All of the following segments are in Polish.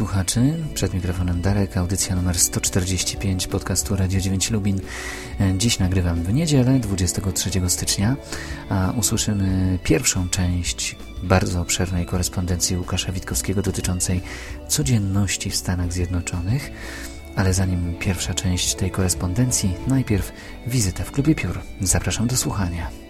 słuchaczy. Przed mikrofonem Darek, audycja numer 145 podcastu Radio 9 Lubin. Dziś nagrywam w niedzielę, 23 stycznia, a usłyszymy pierwszą część bardzo obszernej korespondencji Łukasza Witkowskiego dotyczącej codzienności w Stanach Zjednoczonych. Ale zanim pierwsza część tej korespondencji, najpierw wizyta w Klubie Piór. Zapraszam do słuchania.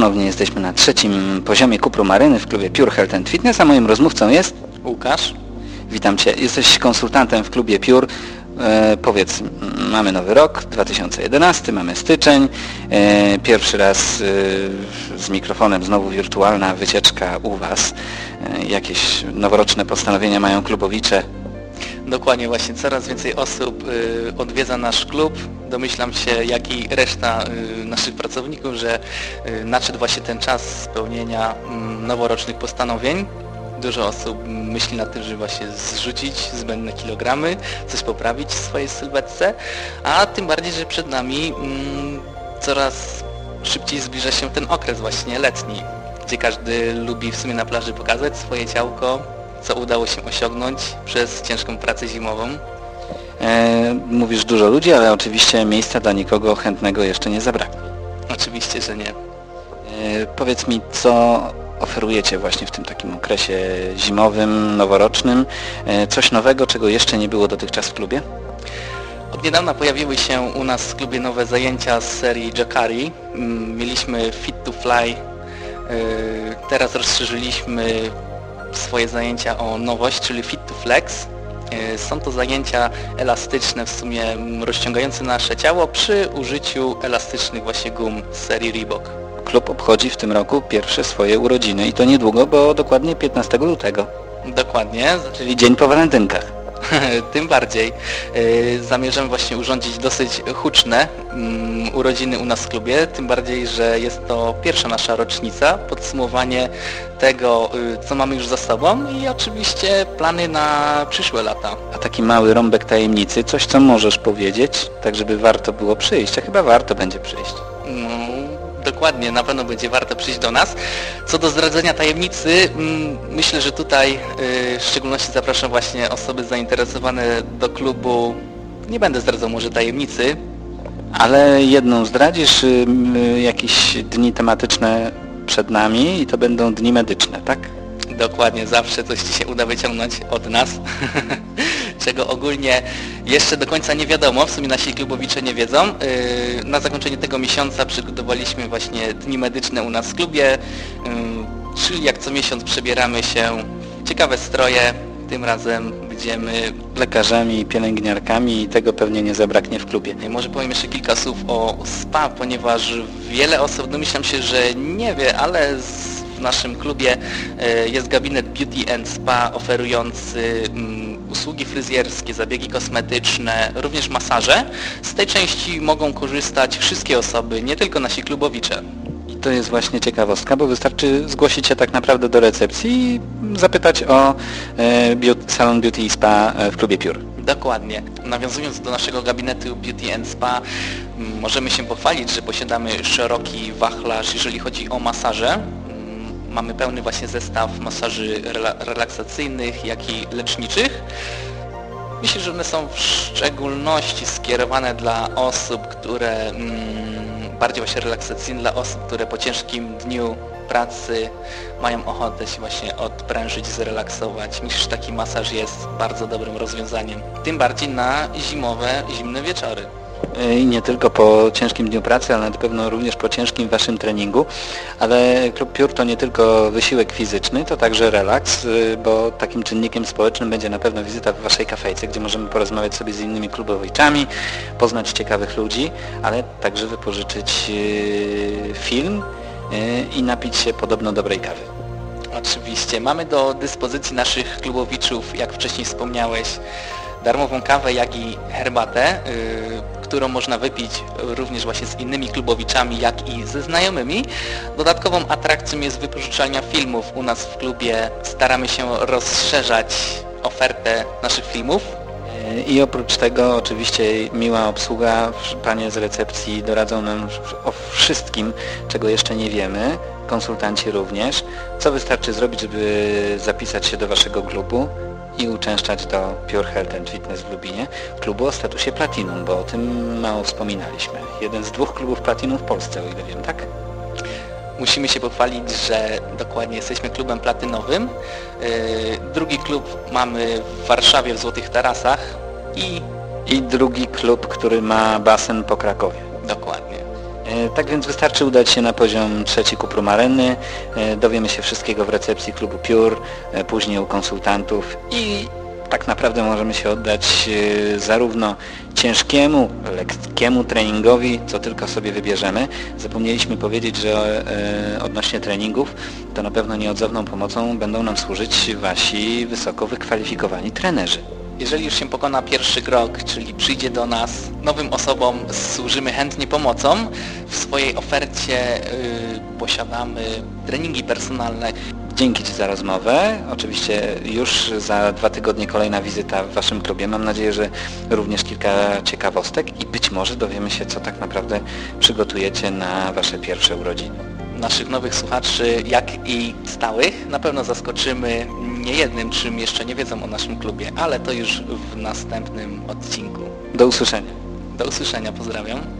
Ponownie jesteśmy na trzecim poziomie Kupru Maryny w klubie Pure Health and Fitness, a moim rozmówcą jest... Łukasz. Witam Cię. Jesteś konsultantem w klubie Pure. E, powiedz, mamy nowy rok, 2011, mamy styczeń, e, pierwszy raz e, z mikrofonem znowu wirtualna wycieczka u Was. E, jakieś noworoczne postanowienia mają klubowicze Dokładnie, właśnie coraz więcej osób y, odwiedza nasz klub. Domyślam się, jak i reszta y, naszych pracowników, że y, nadszedł właśnie ten czas spełnienia mm, noworocznych postanowień. Dużo osób myśli na tym, żeby właśnie zrzucić zbędne kilogramy, coś poprawić w swojej sylwetce, a tym bardziej, że przed nami mm, coraz szybciej zbliża się ten okres właśnie letni, gdzie każdy lubi w sumie na plaży pokazać swoje ciałko, co udało się osiągnąć przez ciężką pracę zimową. E, mówisz dużo ludzi, ale oczywiście miejsca dla nikogo chętnego jeszcze nie zabrakło. Oczywiście, że nie. E, powiedz mi, co oferujecie właśnie w tym takim okresie zimowym, noworocznym? E, coś nowego, czego jeszcze nie było dotychczas w klubie? Od niedawna pojawiły się u nas w klubie nowe zajęcia z serii Jakari. Mm, mieliśmy Fit to Fly. E, teraz rozszerzyliśmy swoje zajęcia o nowość, czyli Fit to Flex. E, są to zajęcia elastyczne, w sumie rozciągające nasze ciało przy użyciu elastycznych właśnie gum z serii Reebok. Klub obchodzi w tym roku pierwsze swoje urodziny i to niedługo, bo dokładnie 15 lutego. Dokładnie. Czyli dzień po walentynkach. Tym bardziej. Y, zamierzamy właśnie urządzić dosyć huczne urodziny u nas w klubie, tym bardziej, że jest to pierwsza nasza rocznica, podsumowanie tego, y, co mamy już za sobą i oczywiście plany na przyszłe lata. A taki mały rąbek tajemnicy, coś co możesz powiedzieć, tak żeby warto było przyjść, a chyba warto będzie przyjść. No, dokładnie, na pewno będzie warto przyjść do nas. Co do zdradzenia tajemnicy, mm, myślę, że tutaj y, w szczególności zapraszam właśnie osoby zainteresowane do klubu. Nie będę zdradzał może tajemnicy. Ale jedną zdradzisz, y, jakieś dni tematyczne przed nami i to będą dni medyczne, tak? Dokładnie, zawsze coś Ci się uda wyciągnąć od nas. czego ogólnie jeszcze do końca nie wiadomo, w sumie nasi klubowicze nie wiedzą. Yy, na zakończenie tego miesiąca przygotowaliśmy właśnie dni medyczne u nas w klubie, czyli jak co miesiąc przebieramy się ciekawe stroje, tym razem będziemy lekarzami, pielęgniarkami i tego pewnie nie zabraknie w klubie. Może powiem jeszcze kilka słów o SPA, ponieważ wiele osób domyślam się, że nie wie, ale w naszym klubie yy, jest gabinet Beauty and Spa oferujący mm, usługi fryzjerskie, zabiegi kosmetyczne, również masaże. Z tej części mogą korzystać wszystkie osoby, nie tylko nasi klubowicze. To jest właśnie ciekawostka, bo wystarczy zgłosić się tak naprawdę do recepcji i zapytać o e, beauty, salon Beauty Spa e, w klubie Piór. Dokładnie. Nawiązując do naszego gabinetu Beauty and Spa, możemy się pochwalić, że posiadamy szeroki wachlarz, jeżeli chodzi o masaże. Mamy pełny właśnie zestaw masaży relaksacyjnych, jak i leczniczych. Myślę, że one są w szczególności skierowane dla osób, które mm, bardziej właśnie relaksacyjne, dla osób, które po ciężkim dniu pracy mają ochotę się właśnie odprężyć, zrelaksować. Że taki masaż jest bardzo dobrym rozwiązaniem. Tym bardziej na zimowe, zimne wieczory. I nie tylko po ciężkim dniu pracy, ale na pewno również po ciężkim Waszym treningu. Ale Klub Piór to nie tylko wysiłek fizyczny, to także relaks, e, bo takim czynnikiem społecznym będzie na pewno wizyta w Waszej kafejce, gdzie możemy porozmawiać sobie z innymi klubowiczami, poznać ciekawych ludzi, ale także wypożyczyć e, film i napić się podobno dobrej kawy. Oczywiście. Mamy do dyspozycji naszych klubowiczów, jak wcześniej wspomniałeś, darmową kawę, jak i herbatę, yy, którą można wypić również właśnie z innymi klubowiczami, jak i ze znajomymi. Dodatkową atrakcją jest wypożyczalnia filmów. U nas w klubie staramy się rozszerzać ofertę naszych filmów. I oprócz tego oczywiście miła obsługa, panie z recepcji doradzą nam o wszystkim, czego jeszcze nie wiemy, konsultanci również. Co wystarczy zrobić, żeby zapisać się do waszego klubu? I uczęszczać do Pure Health and Fitness w Lubinie, klubu o statusie Platinum, bo o tym mało wspominaliśmy. Jeden z dwóch klubów Platinum w Polsce, o ile wiem, tak? Musimy się pochwalić, że dokładnie jesteśmy klubem platynowym. Yy, drugi klub mamy w Warszawie w Złotych Tarasach i... I drugi klub, który ma basen po Krakowie. Dokładnie. E, tak więc wystarczy udać się na poziom trzeci Kuprum Areny, e, dowiemy się wszystkiego w recepcji klubu Pure, e, później u konsultantów i tak naprawdę możemy się oddać zarówno ciężkiemu, lekkiemu treningowi, co tylko sobie wybierzemy. Zapomnieliśmy powiedzieć, że odnośnie treningów, to na pewno nieodzowną pomocą będą nam służyć Wasi wysoko wykwalifikowani trenerzy. Jeżeli już się pokona pierwszy krok, czyli przyjdzie do nas, nowym osobom służymy chętnie pomocą. W swojej ofercie yy, posiadamy treningi personalne. Dzięki Ci za rozmowę. Oczywiście już za dwa tygodnie kolejna wizyta w Waszym klubie. Mam nadzieję, że również kilka ciekawostek i być może dowiemy się, co tak naprawdę przygotujecie na Wasze pierwsze urodziny naszych nowych słuchaczy, jak i stałych. Na pewno zaskoczymy niejednym, czym jeszcze nie wiedzą o naszym klubie, ale to już w następnym odcinku. Do usłyszenia. Do usłyszenia, pozdrawiam.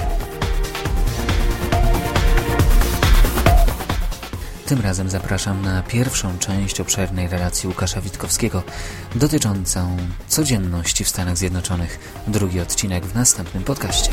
Tym razem zapraszam na pierwszą część obszernej relacji Łukasza Witkowskiego dotyczącą codzienności w Stanach Zjednoczonych. Drugi odcinek w następnym podcaście.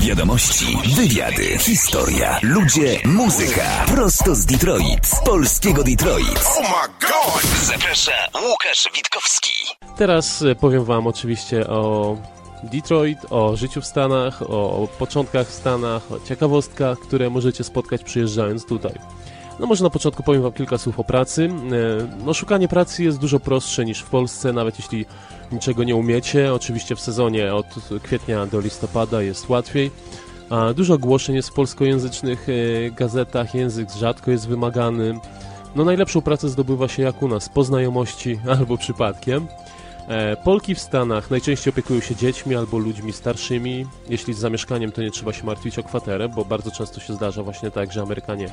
Wiadomości, wywiady, historia, ludzie, muzyka. Prosto z Detroit, z polskiego Detroit. Oh my God! Zaprasza Łukasz Witkowski. Teraz e, powiem Wam oczywiście o Detroit, o życiu w Stanach, o początkach w Stanach, o ciekawostkach, które możecie spotkać przyjeżdżając tutaj. No może na początku powiem Wam kilka słów o pracy. E, no szukanie pracy jest dużo prostsze niż w Polsce, nawet jeśli niczego nie umiecie. Oczywiście w sezonie od kwietnia do listopada jest łatwiej. A dużo ogłoszeń jest w polskojęzycznych e, gazetach, język rzadko jest wymagany. No najlepszą pracę zdobywa się jak u nas, po znajomości albo przypadkiem. E, Polki w Stanach najczęściej opiekują się dziećmi albo ludźmi starszymi. Jeśli z zamieszkaniem, to nie trzeba się martwić o kwaterę, bo bardzo często się zdarza właśnie tak, że Amerykanie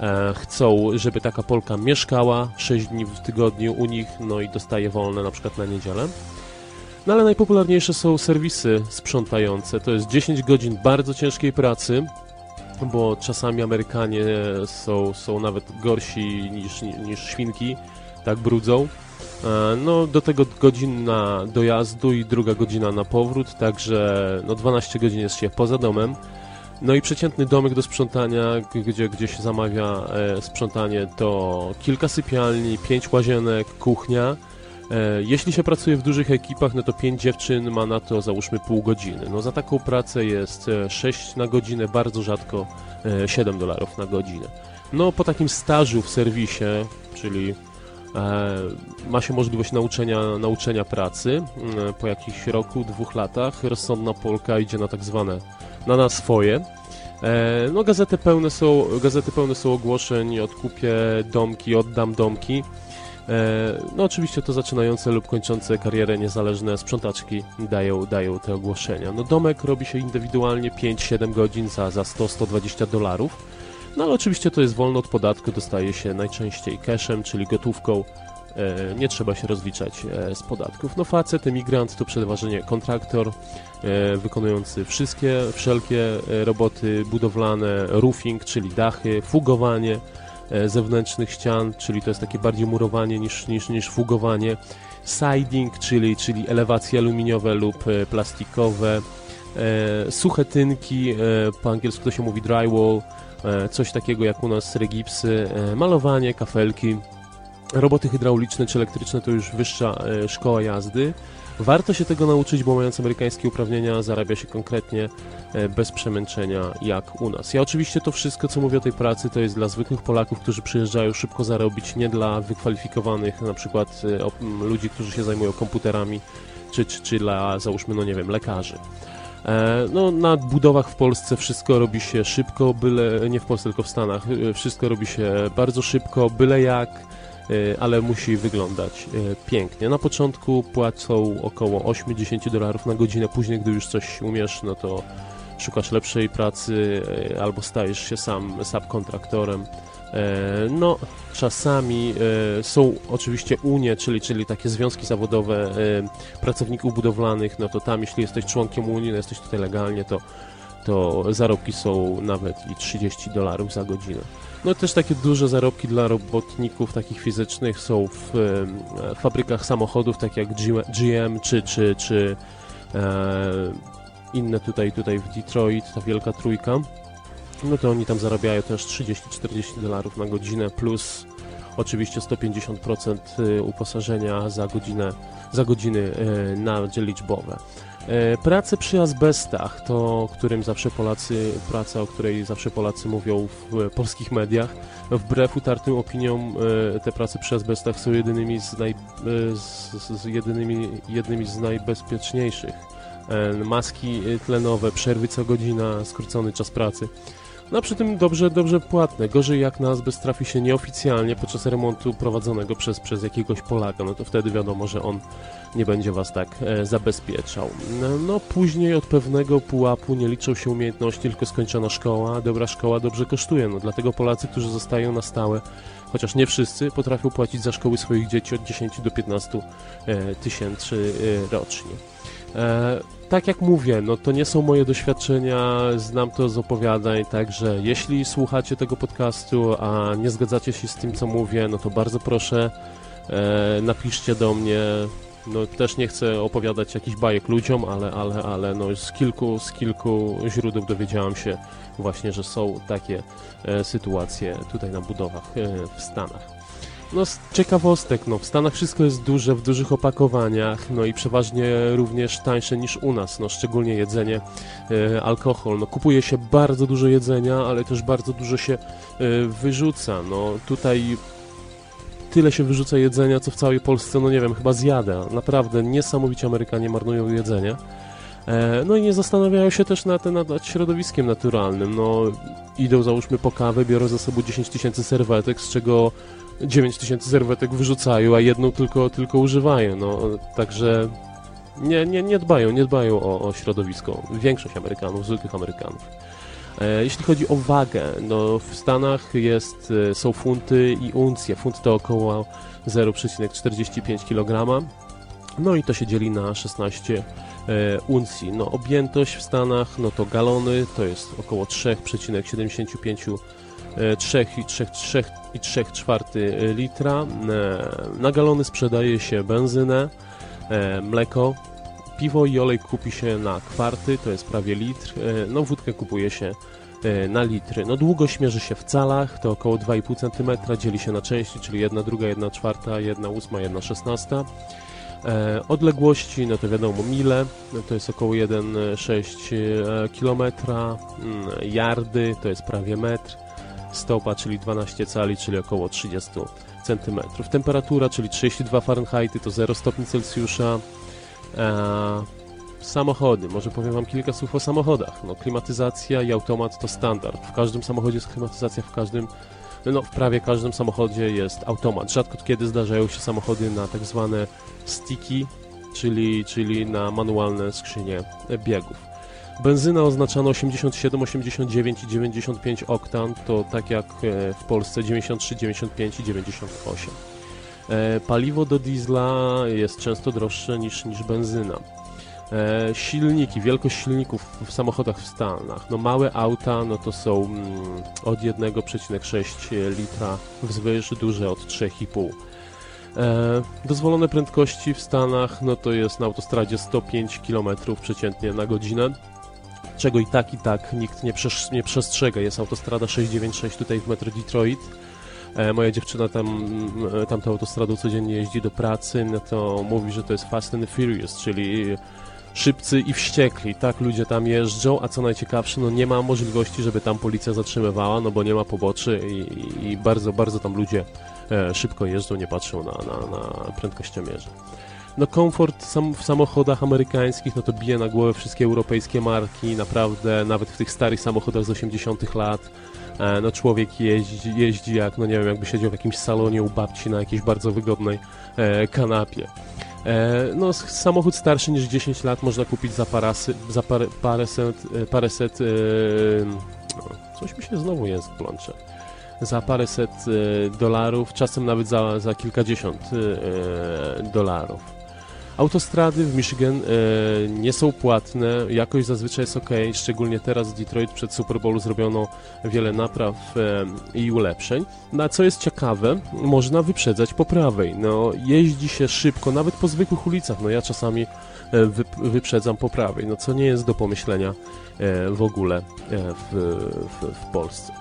e, chcą, żeby taka Polka mieszkała 6 dni w tygodniu u nich, no i dostaje wolne na przykład na niedzielę. No ale najpopularniejsze są serwisy sprzątające. To jest 10 godzin bardzo ciężkiej pracy, bo czasami Amerykanie są, są nawet gorsi niż, niż świnki, tak brudzą. E, no, do tego godzina dojazdu i druga godzina na powrót, także no 12 godzin jest się poza domem. No i przeciętny domek do sprzątania, gdzie, gdzie się zamawia e, sprzątanie, to kilka sypialni, pięć łazienek, kuchnia. E, jeśli się pracuje w dużych ekipach, no to pięć dziewczyn ma na to załóżmy pół godziny. No za taką pracę jest 6 na godzinę, bardzo rzadko 7 dolarów na godzinę. No po takim stażu w serwisie, czyli E, ma się możliwość nauczenia, nauczenia pracy. E, po jakichś roku, dwóch latach rozsądna Polka idzie na tak zwane, na na swoje. E, no gazety pełne, są, gazety pełne są ogłoszeń, odkupię domki, oddam domki. E, no oczywiście to zaczynające lub kończące karierę niezależne sprzątaczki dają, dają te ogłoszenia. No domek robi się indywidualnie 5-7 godzin za, za 100-120 dolarów. No ale oczywiście to jest wolno od podatku, dostaje się najczęściej cashem, czyli gotówką. E, nie trzeba się rozliczać e, z podatków. No facet, emigrant to przeważnie kontraktor wykonujący wszystkie, wszelkie roboty budowlane, roofing, czyli dachy, fugowanie, E, zewnętrznych ścian, czyli to jest takie bardziej murowanie niż, niż, niż fugowanie, siding, czyli, czyli elewacje aluminiowe lub e, plastikowe, e, suche tynki, po angielsku to się mówi drywall, coś takiego jak u nas regipsy, malowanie, kafelki, roboty hydrauliczne czy elektryczne to już wyższa szkoła jazdy, Warto się tego nauczyć, bo mając amerykańskie uprawnienia zarabia się konkretnie e, bez przemęczenia jak u nas. Ja oczywiście to wszystko, co mówię o tej pracy, to jest dla zwykłych Polaków, którzy przyjeżdżają szybko zarobić, nie dla wykwalifikowanych na przykład e, ludzi, którzy się zajmują komputerami, czy, czy, czy dla, załóżmy, no nie wiem, lekarzy. E, no, na budowach w Polsce wszystko robi się szybko, byle, nie w Polsce, tylko w Stanach, wszystko robi się bardzo szybko, byle jak, E, ale musi wyglądać e, pięknie. Na początku płacą około 8-10 dolarów na godzinę, później gdy już coś umiesz, no to szukasz lepszej pracy e, albo stajesz się sam subkontraktorem. No, czasami są oczywiście unie, czyli, czyli takie związki zawodowe pracowników budowlanych, no to tam, jeśli jesteś członkiem Unii, no jesteś tutaj legalnie, to, to zarobki są nawet i 30 dolarów za godzinę. No też takie duże zarobki dla robotników takich fizycznych są w e, fabrykach samochodów, tak jak GM czy, czy, czy e, inne tutaj, tutaj w Detroit, ta wielka trójka. No to oni tam zarabiają też 30-40 dolarów na godzinę plus oczywiście 150% e, uposażenia za godzinę, za godziny e, na liczbowe. E, prace przy azbestach, to którym zawsze Polacy, praca, o której zawsze Polacy mówią w polskich mediach, wbrew utartym opiniom te prace przy azbestach są jedynymi z, naj, z, z jedynymi, jednymi z najbezpieczniejszych. Maski tlenowe, przerwy co godzina, skrócony czas pracy. No przy tym dobrze, dobrze płatne. Gorzej jak na azbest trafi się nieoficjalnie podczas remontu prowadzonego przez, przez jakiegoś Polaka, no to wtedy wiadomo, że on nie będzie was tak e, zabezpieczał. No, później od pewnego pułapu nie liczą się umiejętności, tylko skończona szkoła. Dobra szkoła dobrze kosztuje, no dlatego Polacy, którzy zostają na stałe, chociaż nie wszyscy, potrafią płacić za szkoły swoich dzieci od 10 do 15 e, tysięcy e, rocznie. Tak jak mówię, no to nie są moje doświadczenia, znam to z opowiadań, także jeśli słuchacie tego podcastu, a nie zgadzacie się z tym, co mówię, no to bardzo proszę, e, napiszcie do mnie, no też nie chcę opowiadać jakichś bajek ludziom, ale, ale, ale no z kilku, z kilku źródeł dowiedziałam się właśnie, że są takie e, sytuacje tutaj na budowach e, w Stanach. No z ciekawostek, no w Stanach wszystko jest duże, w dużych opakowaniach, no i przeważnie również tańsze niż u nas, no szczególnie jedzenie, e, alkohol, no kupuje się bardzo dużo jedzenia, ale też bardzo dużo się e, wyrzuca, no tutaj tyle się wyrzuca jedzenia, co w całej Polsce, no nie wiem, chyba zjada. Naprawdę niesamowicie Amerykanie marnują jedzenie. E, no i nie zastanawiają się też nad, nad, nad środowiskiem naturalnym. No, idą załóżmy po kawę, biorą ze sobą 10 tysięcy serwetek, z czego 9 tysięcy serwetek wyrzucają, a jedną tylko, tylko używają. No, także nie, nie, nie dbają, nie dbają o, o środowisko. Większość Amerykanów, zwykłych Amerykanów. E, jeśli chodzi o wagę, no w Stanach jest, e, są funty i uncje. Funt to około 0,45 kg. No i to się dzieli na 16 e, uncji. No objętość w Stanach, no to galony to jest około 3,75 3 i 3, 3 i 3 czwarty litra. Na galony sprzedaje się benzynę, mleko, Piwo i olej kupi się na kwarty, to jest prawie litr. E, no wódkę kupuje się e, na litry. No długość mierzy się w calach, to około 2,5 cm, dzieli się na części, czyli 1 druga, 1 czwarta, 1 ósma, 1 szesnasta. E, odległości, no to wiadomo, mile, no to jest około 1,6 km, mm, yardy to jest prawie metr, stopa, czyli 12 cali, czyli około 30 cm. Temperatura, czyli 32 Fahrenheit, to 0 stopni Celsjusza, samochody. Może powiem Wam kilka słów o samochodach. No, klimatyzacja i automat to standard. W każdym samochodzie jest klimatyzacja, w każdym, no, w prawie każdym samochodzie jest automat. Rzadko kiedy zdarzają się samochody na tak zwane sticky, czyli, czyli na manualne skrzynie biegów. Benzyna oznaczana 87, 89 i 95 oktan, to tak jak e, w Polsce 93, 95 i 98. E, paliwo do diesla jest często droższe niż, niż benzyna. E, silniki, wielkość silników w samochodach w Stanach. No małe auta no to są mm, od 1,6 litra wzwyż, duże od 3,5. E, dozwolone prędkości w Stanach no to jest na autostradzie 105 km przeciętnie na godzinę czego i tak i tak nikt nie, nie przestrzega. Jest autostrada 696 tutaj w metro Detroit. E, moja dziewczyna tam, e, tamtą autostradą codziennie jeździ do pracy, no to mówi, że to jest Fast and Furious, czyli szybcy i wściekli. Tak ludzie tam jeżdżą, a co najciekawsze, no nie ma możliwości, żeby tam policja zatrzymywała, no bo nie ma poboczy i, i bardzo, bardzo tam ludzie e, szybko jeżdżą, nie patrzą na, na, na prędkościomierze. No komfort sam, w samochodach amerykańskich, no to bije na głowę wszystkie europejskie marki, naprawdę, nawet w tych starych samochodach z 80 lat, e, no człowiek jeździ, jeździ jak, no nie wiem, jakby siedział w jakimś salonie u babci na jakiejś bardzo wygodnej e, kanapie. E, no, samochód starszy niż 10 lat można kupić za, parasy, za parę, paręset, e, paręset e, no, coś mi się znowu język plącze za paręset e, dolarów, czasem nawet za, za kilkadziesiąt dolarów. Autostrady w Michigan e, nie są płatne, jakość zazwyczaj jest ok, szczególnie teraz w Detroit przed Super zrobiono wiele napraw e, i ulepszeń. No a co jest ciekawe, można wyprzedzać po prawej. No, jeździ się szybko, nawet po zwykłych ulicach. No ja czasami e, wy, wyprzedzam po prawej, no co nie jest do pomyślenia e, w ogóle e, w, w, w Polsce.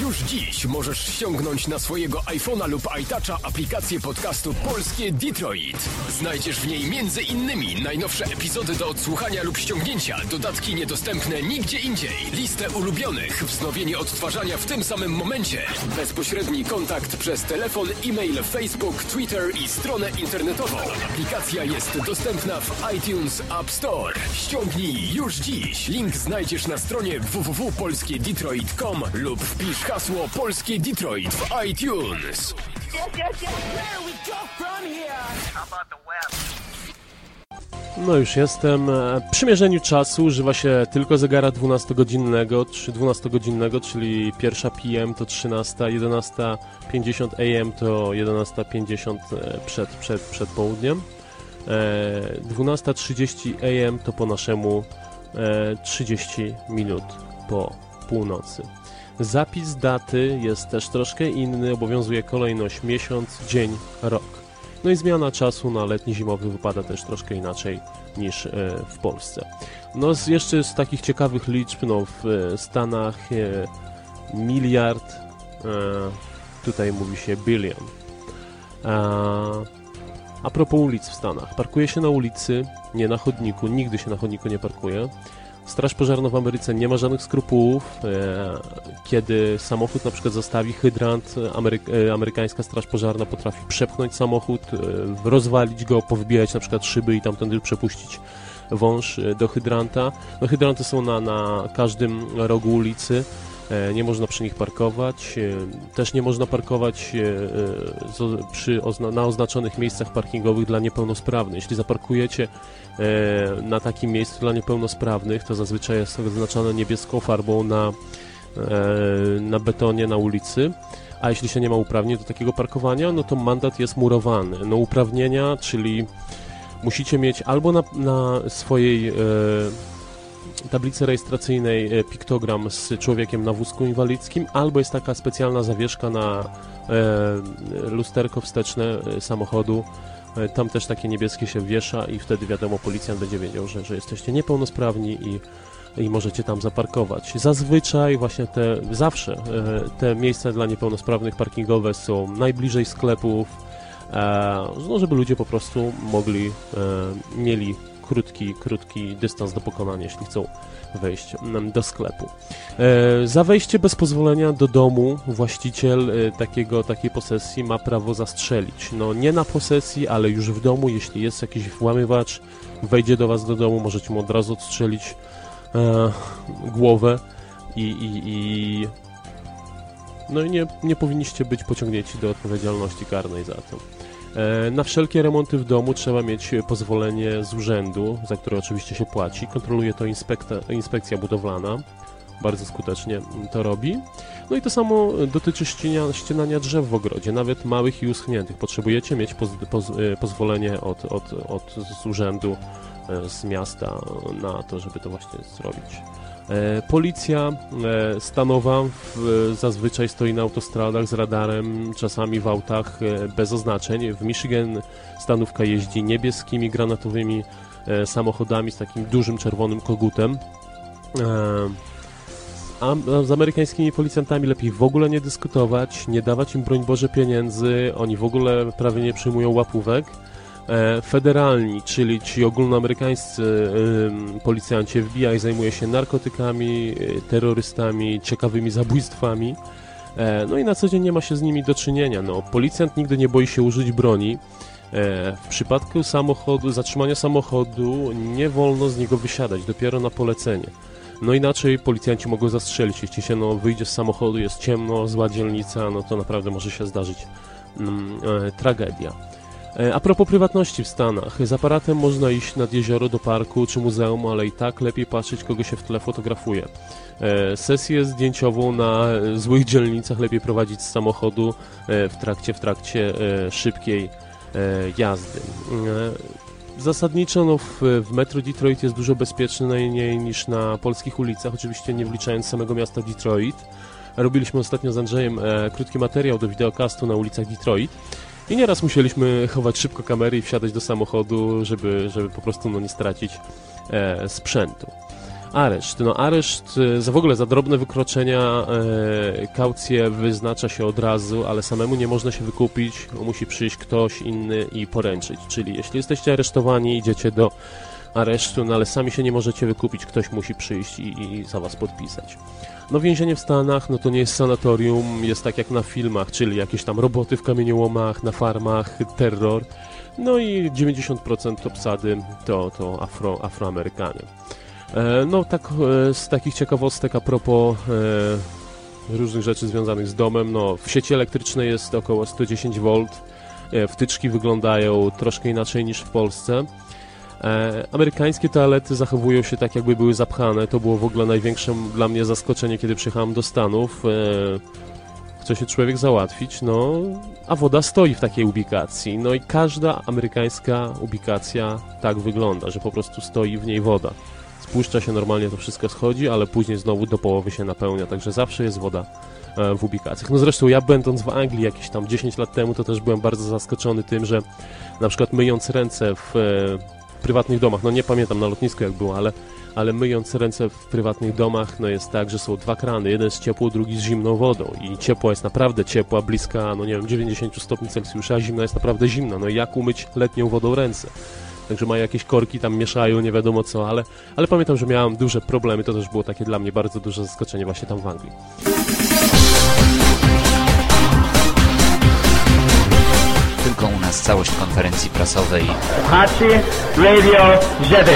Już dziś możesz ściągnąć na swojego iPhone'a lub iToucha aplikację podcastu Polskie Detroit. Znajdziesz w niej między innymi najnowsze epizody do odsłuchania lub ściągnięcia, dodatki niedostępne nigdzie indziej, listę ulubionych, wznowienie odtwarzania w tym samym momencie, bezpośredni kontakt przez telefon, e-mail, Facebook, Twitter i stronę internetową. Aplikacja jest dostępna w iTunes App Store. Ściągnij już dziś. Link znajdziesz na stronie www.polskiedetroit.com lub wpisz hasło Polskie Detroit w iTunes. No już jestem. Przy mierzeniu czasu używa się tylko zegara 12-godzinnego, czy 12-godzinnego, czyli pierwsza PM to 13, 11.50 AM to 11.50 e, przed, przed, przed południem. 12.30 e, AM to po naszemu 30 e, minut po północy. Zapis daty jest też troszkę inny, obowiązuje kolejność miesiąc, dzień, rok. No i zmiana czasu na letni, zimowy wypada też troszkę inaczej niż e, w Polsce. No z, jeszcze z takich ciekawych liczb, no w e, Stanach e, miliard, tutaj mówi się billion. A propos ulic w Stanach. Parkuje się na ulicy, nie na chodniku, nigdy się na chodniku nie parkuje. Straż pożarna w Ameryce nie ma żadnych skrupułów. E, kiedy samochód na przykład zostawi hydrant, Ameryk e, amerykańska straż pożarna potrafi przepchnąć samochód, e, rozwalić go, powybijać na przykład szyby i tamtędy przepuścić wąż do hydranta. No, hydranty są na, na każdym rogu ulicy. Nie można przy nich parkować, też nie można parkować przy, na oznaczonych miejscach parkingowych dla niepełnosprawnych. Jeśli zaparkujecie E, na takim miejscu dla niepełnosprawnych, to zazwyczaj jest oznaczone niebieską farbą na, e, na betonie na ulicy. A jeśli się nie ma uprawnień do takiego parkowania, no to mandat jest murowany. No uprawnienia, czyli musicie mieć albo na, na swojej e, tablicy rejestracyjnej e, piktogram z człowiekiem na wózku inwalidzkim, albo jest taka specjalna zawieszka na e, lusterko wsteczne samochodu, E, tam też takie niebieskie się wiesza i wtedy wiadomo, policjant będzie wiedział, że, że jesteście niepełnosprawni i, i możecie tam zaparkować. Zazwyczaj właśnie te, zawsze te miejsca dla niepełnosprawnych parkingowe są najbliżej sklepów, no, żeby ludzie po prostu mogli, mieli krótki, krótki dystans do pokonania, jeśli chcą wejść mm, do sklepu. E, za wejście bez pozwolenia do domu właściciel e, takiego, takiej posesji ma prawo zastrzelić. No nie na posesji, ale już w domu, jeśli jest jakiś włamywacz, wejdzie do was do domu, możecie mu od razu odstrzelić e, głowę i, i, i no i nie, nie powinniście być pociągnięci do odpowiedzialności karnej za to. E, na wszelkie remonty w domu trzeba mieć pozwolenie z urzędu, za które oczywiście się płaci. Kontroluje to inspekcja budowlana. Bardzo skutecznie to robi. No i to samo dotyczy ścienia, ścinania drzew w ogrodzie, nawet małych i uschniętych. Potrzebujecie mieć poz, poz, e, pozwolenie od, od, od, z urzędu, e, z miasta na to, żeby to właśnie zrobić. E, policja e, stanowa zazwyczaj stoi na autostradach z radarem, czasami w autach e, bez oznaczeń. W Michigan stanówka jeździ niebieskimi granatowymi samochodami z takim dużym czerwonym kogutem. A z amerykańskimi policjantami lepiej w ogóle nie dyskutować, nie dawać im broń Boże pieniędzy, oni w ogóle prawie nie przyjmują łapówek. E, federalni, czyli ci ogólnoamerykańscy policjanci FBI zajmuje się narkotykami, e, terrorystami, ciekawymi zabójstwami. E, no i na co dzień nie ma się z nimi do czynienia. No, policjant nigdy nie boi się użyć broni. W przypadku samochodu, zatrzymania samochodu nie wolno z niego wysiadać, dopiero na polecenie. No inaczej policjanci mogą zastrzelić. Jeśli się no, wyjdzie z samochodu, jest ciemno, zła dzielnica, no to naprawdę może się zdarzyć mm, tragedia. E, a propos prywatności w Stanach, z aparatem można iść nad jezioro do parku czy muzeum, ale i tak lepiej patrzeć, kogo się w tle fotografuje. E, sesję zdjęciową na złych dzielnicach lepiej prowadzić z samochodu e, w trakcie, w trakcie szybkiej jazdy. Zasadniczo no, w, w metro Detroit jest dużo bezpieczniej niż na polskich ulicach, oczywiście nie wliczając samego miasta Detroit. Robiliśmy ostatnio z Andrzejem e, krótki materiał do wideokastu na ulicach Detroit i nieraz musieliśmy chować szybko kamery i wsiadać do samochodu, żeby, żeby po prostu no, nie stracić e, sprzętu. Areszt. No areszt e, za w ogóle za drobne wykroczenia e, kaucję wyznacza się od razu, ale samemu nie można się wykupić, musi przyjść ktoś inny i poręczyć. Czyli jeśli jesteście aresztowani, idziecie do aresztu, no ale sami się nie możecie wykupić, ktoś musi przyjść i, i za was podpisać. No więzienie w Stanach, no to nie jest sanatorium, jest tak jak na filmach, czyli jakieś tam roboty w kamieniołomach, na farmach, terror. No i 90% obsady to, to afro, Afroamerykanie. E, no tak e, z takich ciekawostek a propos e, różnych rzeczy związanych z domem, no w sieci elektrycznej jest około 110 V, e, wtyczki wyglądają troszkę inaczej niż w Polsce. E, amerykańskie toalety zachowują się tak, jakby były zapchane. To było w ogóle największe dla mnie zaskoczenie, kiedy przyjechałem do Stanów. E, chce się człowiek załatwić, no, a woda stoi w takiej ubikacji. No i każda amerykańska ubikacja tak wygląda, że po prostu stoi w niej woda. Spuszcza się normalnie, to wszystko schodzi, ale później znowu do połowy się napełnia, także zawsze jest woda e, w ubikacjach. No zresztą ja będąc w Anglii jakieś tam 10 lat temu, to też byłem bardzo zaskoczony tym, że na przykład myjąc ręce w prywatnych domach, no nie pamiętam na lotnisku jak było, ale, ale myjąc ręce w prywatnych domach, no jest tak, że są dwa krany, jeden z ciepłą, drugi z zimną wodą. I ciepła jest naprawdę ciepła, bliska, no nie wiem, 90 stopni Celsjusza, a zimna jest naprawdę zimna, no i jak umyć letnią wodą ręce? Także mają jakieś korki, tam mieszają, nie wiadomo co, ale, ale pamiętam, że miałem duże problemy, to też było takie dla mnie bardzo duże zaskoczenie właśnie tam w Anglii. Tylko u nas całość konferencji prasowej. Hachi Radio 9.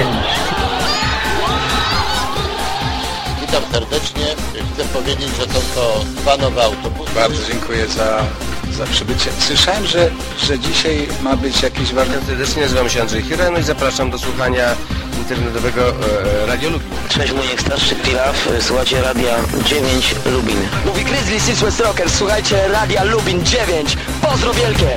Witam serdecznie. Chcę powiedzieć, że są to dwa nowe autobusy. Bardzo dziękuję za, za przybycie. Słyszałem, że, że dzisiaj ma być jakiś ważny... Serdecznie nazywam się Andrzej Hireno i zapraszam do słuchania internetowego e, Radio Lubin. Cześć, mój starszy Pilaw, słuchajcie Radia 9 Lubin. Mówi Grizzly Six West Rockers, słuchajcie Radia Lubin 9. Pozdro wielkie!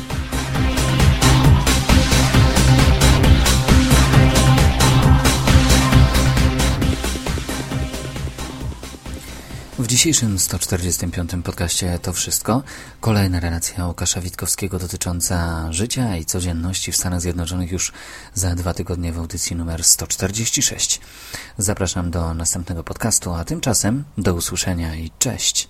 Dzisiejszym 145. podcaście to wszystko. Kolejna relacja Łukasza Witkowskiego dotycząca życia i codzienności w Stanach Zjednoczonych już za dwa tygodnie w audycji numer 146. Zapraszam do następnego podcastu, a tymczasem do usłyszenia i cześć.